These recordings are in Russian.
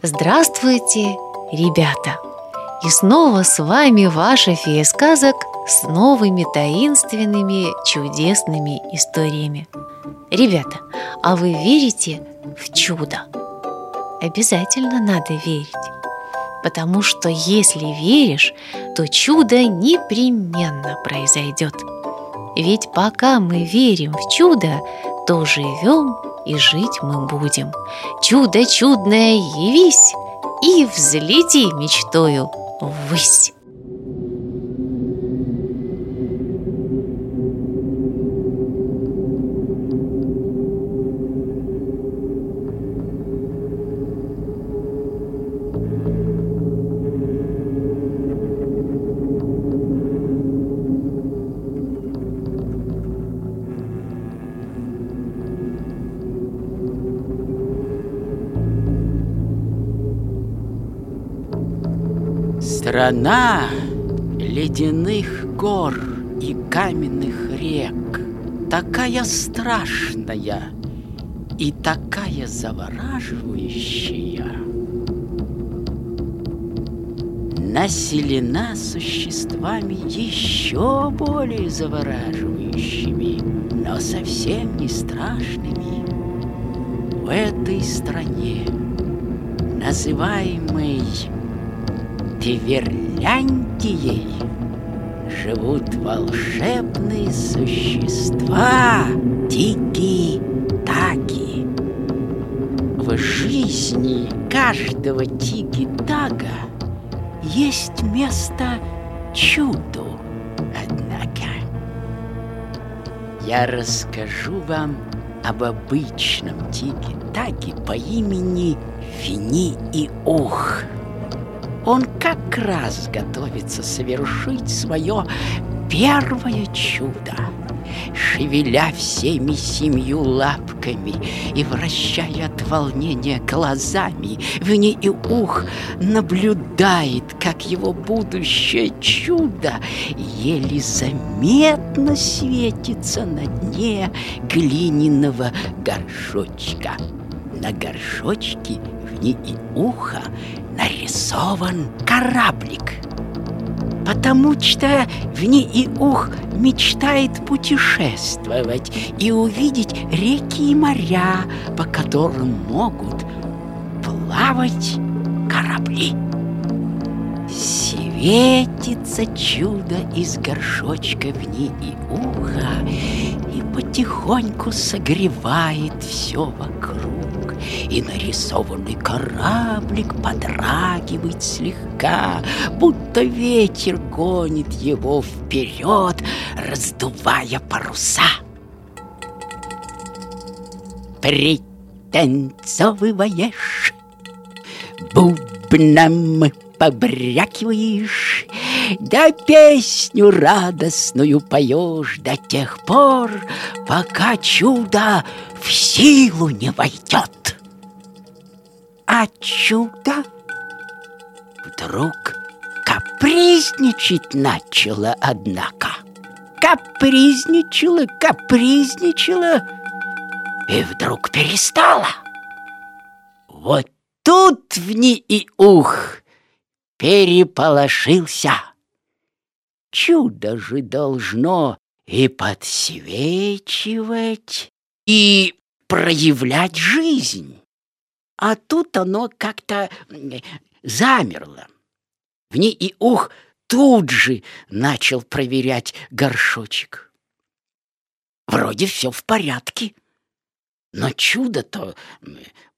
Здравствуйте, ребята! И снова с вами ваша фея сказок с новыми таинственными чудесными историями. Ребята, а вы верите в чудо? Обязательно надо верить. Потому что если веришь, то чудо непременно произойдет. Ведь пока мы верим в чудо, то живем и жить мы будем. Чудо чудное явись и взлети мечтою ввысь. Страна ледяных гор и каменных рек. Такая страшная и такая завораживающая. Населена существами еще более завораживающими, но совсем не страшными. В этой стране, называемой Тиверляндией живут волшебные существа Тики-таги. В жизни каждого Тики-тага есть место чуду, однако. Я расскажу вам об обычном Тики-таге по имени Фини и Ух – он как раз готовится совершить свое первое чудо. Шевеля всеми семью лапками и вращая от волнения глазами, Вни и ух наблюдает, как его будущее чудо еле заметно светится на дне глиняного горшочка. На горшочке вни и уха нарисован кораблик. Потому что Вни и Ух мечтает путешествовать и увидеть реки и моря, по которым могут плавать корабли. Светится чудо из горшочка Вни и Уха и потихоньку согревает все вокруг и нарисованный кораблик подрагивает слегка, будто ветер гонит его вперед, раздувая паруса. Пританцовываешь, бубном побрякиваешь, да песню радостную поешь до тех пор, пока чудо в силу не войдет. А чудо вдруг капризничать начало, однако. Капризничала, капризничала и вдруг перестала. Вот тут в ней и ух переполошился. Чудо же должно и подсвечивать, и проявлять жизнь. А тут оно как-то замерло. В ней и ух тут же начал проверять горшочек. Вроде все в порядке, но чудо-то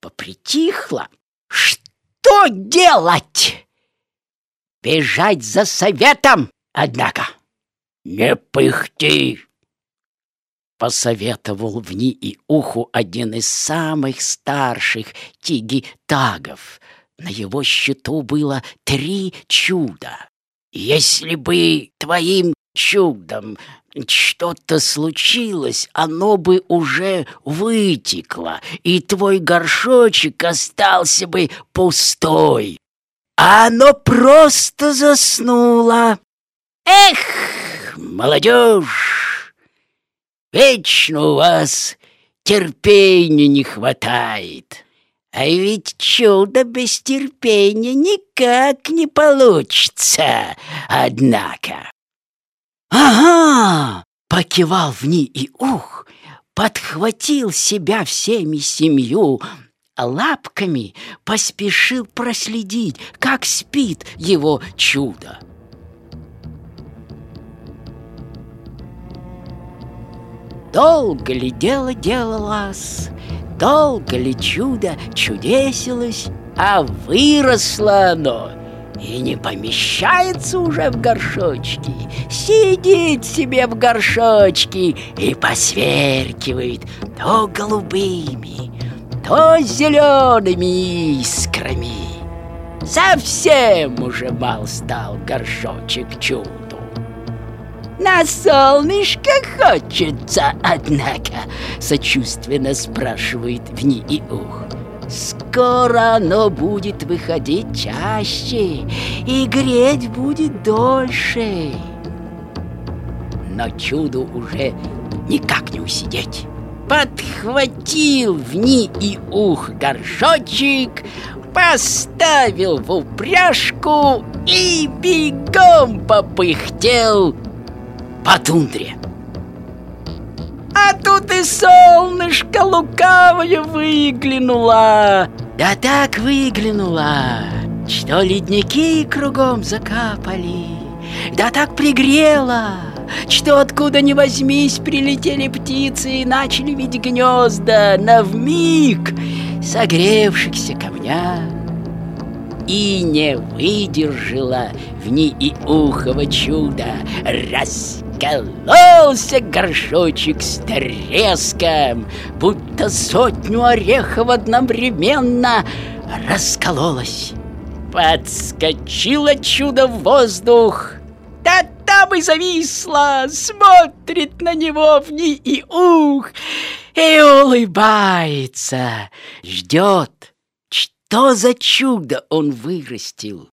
попритихло. Что делать? Бежать за советом, однако. Не пыхти, посоветовал в и Уху один из самых старших тиги-тагов. На его счету было три чуда. Если бы твоим чудом что-то случилось, оно бы уже вытекло, и твой горшочек остался бы пустой. А оно просто заснуло. Эх, молодежь! Вечно у вас терпения не хватает. А ведь чудо без терпения никак не получится, однако. «Ага!» — покивал в ней и ух, подхватил себя всеми семью лапками, поспешил проследить, как спит его чудо. Долго ли дело делалось, долго ли чудо чудесилось, а выросло оно и не помещается уже в горшочке, сидит себе в горшочке и посверкивает то голубыми, то зелеными искрами. Совсем уже мал стал горшочек чуду. На солнышко хочется, однако, сочувственно спрашивает в ней и ух. Скоро оно будет выходить чаще и греть будет дольше. Но чуду уже никак не усидеть. Подхватил в ни и ух горшочек, поставил в упряжку и бегом попыхтел по тундре. А тут и солнышко лукавое выглянуло. Да так выглянуло, что ледники кругом закапали. Да так пригрело, что откуда ни возьмись прилетели птицы и начали видеть гнезда на вмиг согревшихся камня. И не выдержала в ней и ухово чудо. Раз раскололся горшочек с треском, будто сотню орехов одновременно раскололось. Подскочило чудо в воздух, да там и зависла, смотрит на него в ней и ух, и улыбается, ждет, что за чудо он вырастил.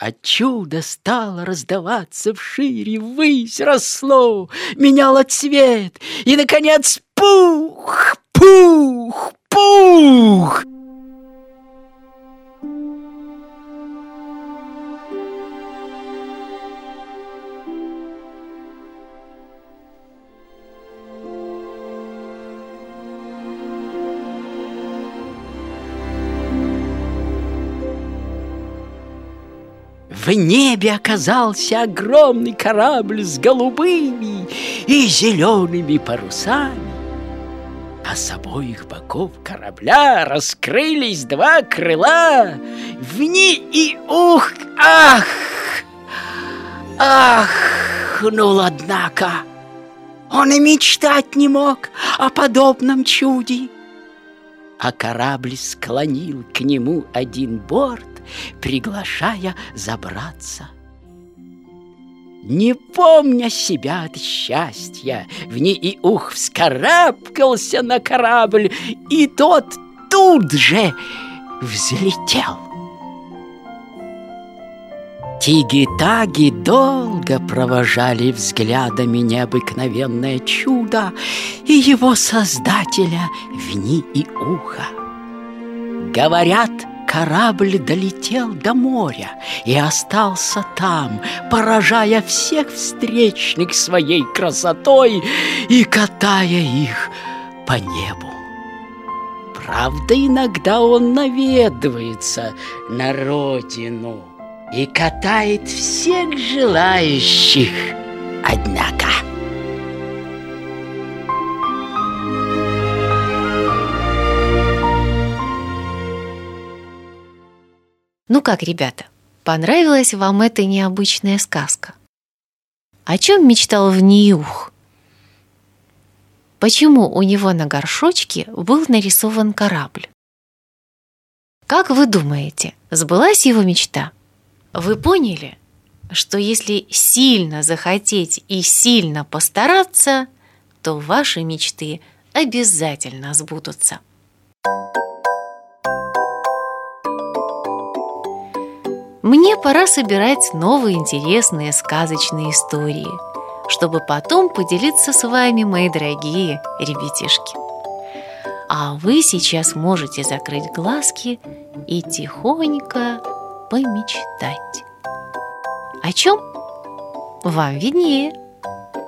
А чудо стало раздаваться вшире, ввысь росло, меняло цвет, и, наконец, пух, пух, пух! В небе оказался огромный корабль с голубыми и зелеными парусами. А с обоих боков корабля раскрылись два крыла. Вни и ух, ах! Ах, ну, однако, он и мечтать не мог о подобном чуде. А корабль склонил к нему один борт, приглашая забраться. Не помня себя от счастья, в ней и ух вскарабкался на корабль, и тот тут же взлетел. Тиги-таги долго провожали взглядами необыкновенное чудо и его создателя Вни и Уха. Говорят, Корабль долетел до моря и остался там, поражая всех встречных своей красотой и катая их по небу. Правда, иногда он наведывается на родину и катает всех желающих, однако. Ну как, ребята, понравилась вам эта необычная сказка? О чем мечтал Вниюх? Почему у него на горшочке был нарисован корабль? Как вы думаете, сбылась его мечта? Вы поняли, что если сильно захотеть и сильно постараться, то ваши мечты обязательно сбудутся. Мне пора собирать новые интересные сказочные истории, чтобы потом поделиться с вами, мои дорогие ребятишки. А вы сейчас можете закрыть глазки и тихонько помечтать. О чем? Вам виднее.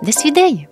До свидания.